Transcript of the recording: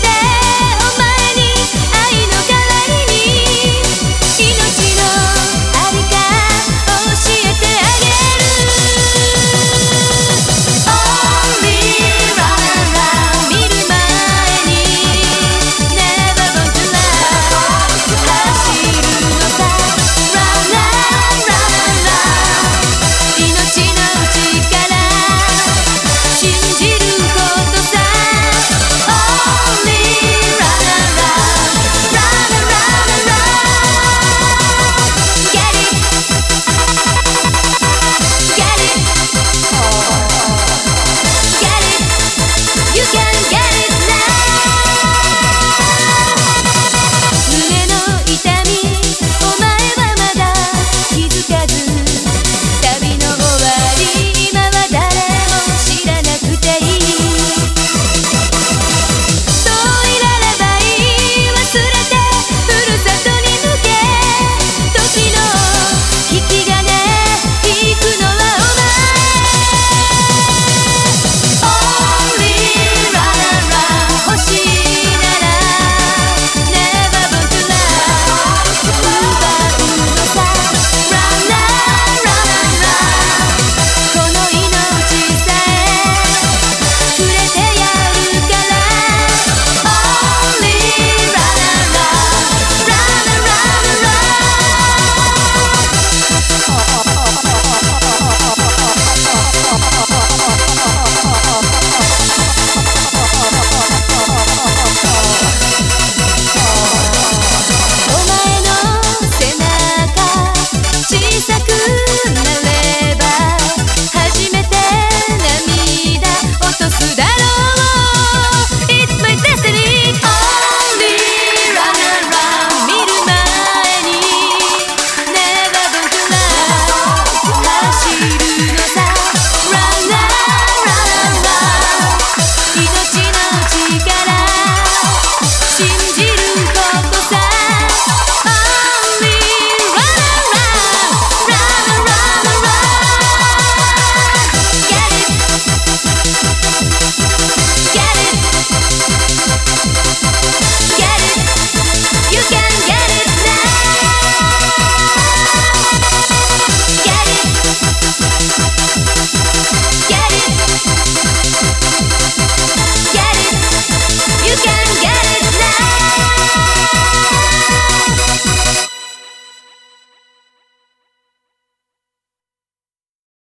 você.